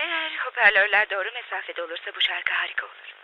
Eğer hoparlörler doğru mesafede olursa bu şarkı harika olur.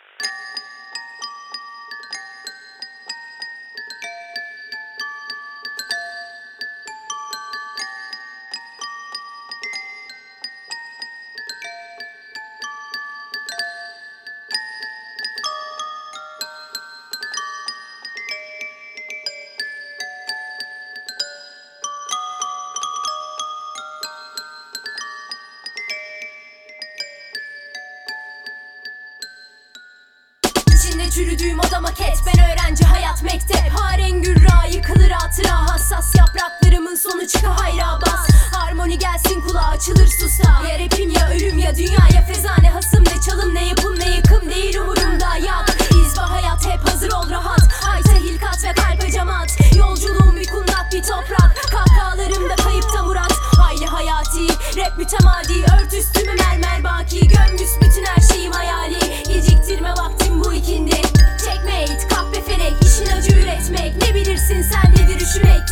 Çürüdüğüm oda maket Ben öğrenci hayat mektep. Haren gürra yıkılır hatıra. Hassas yapraklarımın sonu çıka hayra bas. Harmoni gelsin kulağa açılır susta Ya rapim ya ölüm ya dünyaya fezane Hasım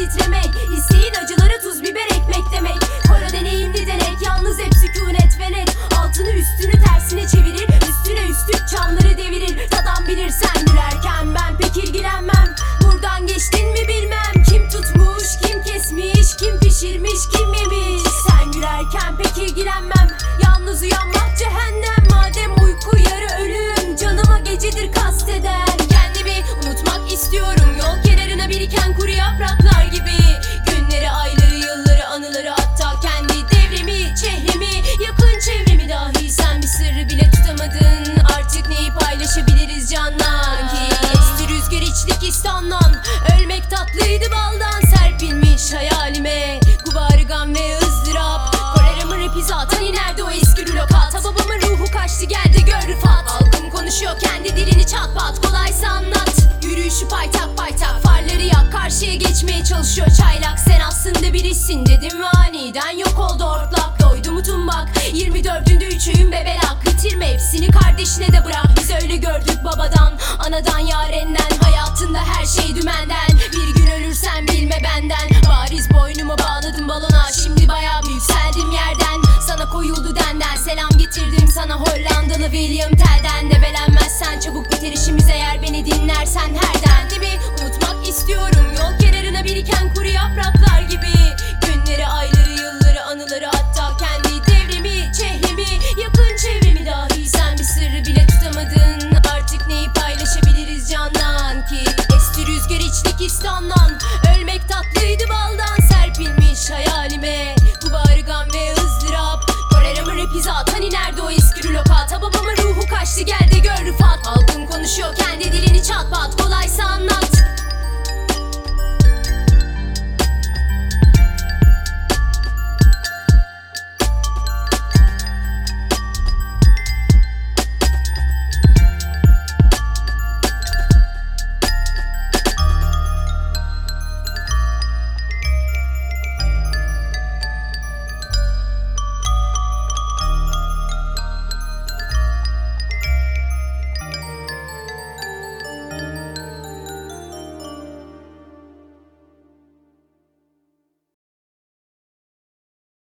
titremek İsteğin acıları tuz biber ekmek demek. Koro deneyimli denek yalnız hep sükunet ve net. Altını üstünü tersine çevirir Üstüne üstlük çamları devirir. Tadan bilirsen gülerken ben pek ilgilenmem. Buradan geçtin mi bilmem. Kim tutmuş kim kesmiş Kim pişirmiş kim yemiş. Sen gülerken pek ilgilenmem. Yalnız uyanmak cehennem. Madem uyku yarı ölüm Canıma gecedir istiyorum Kenarına biriken kuru yapraklar gibi. Günleri, ayları, yılları, anıları Hatta kendi devrimi, çehremi. Yakın çevremi dahi Sen bir sırrı bile tutamadın. Artık neyi paylaşabiliriz candan? Ki Esti rüzgar içlik istandan. Ölmek tatlıydı baldan. Serpilmiş hayalime. Gubarı gam ve ızdırap. Koreramın rapi zaten inerdi o eski rülokata Babamın ruhu kaçtı geldi gör rıfat. Halkım konuşuyor kendi dilini çat pat. Anlat çalışıyor çaylak. Sen aslında birisin dedim ve aniden yok oldu hortlak Doydu mu tumbak 24'ünde üçüğün bebelak Bitirme hepsini kardeşine de bırak. Biz öyle gördük babadan Anadan yarenden. Hayatında her şey dümenden. Bir gün ölürsen bilme benden. Bariz boynumu bağladım balona. Şimdi bayağı bir yükseldim yerden. Sana koyuldu denden. Selam getirdim sana Hollandalı William Tell'den Debelenmezsen çabuk